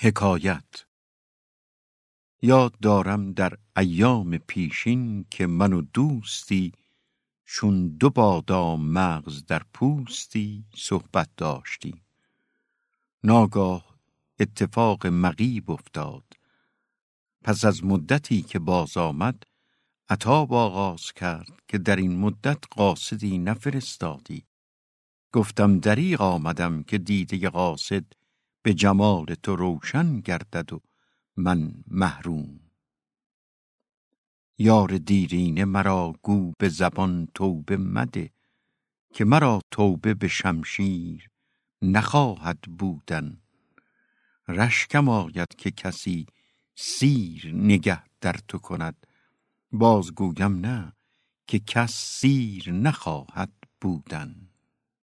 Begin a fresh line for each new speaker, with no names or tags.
حکایت. یاد دارم در ایام پیشین که من و دوستی چون دو بادام مغز در پوستی صحبت داشتی ناگاه اتفاق مغیب افتاد. پس از مدتی که باز آمد عطاب آغاز کرد که در این مدت قاصدی نفرستادی. گفتم دریغ آمدم که دیده قاصد به جمال تو روشن گردد و من محروم. یار دیرینه مرا گو به زبان توبه مده که مرا توبه به شمشیر نخواهد بودن. رشکم آید که کسی سیر نگه در تو کند. بازگویم نه که کس سیر نخواهد بودن.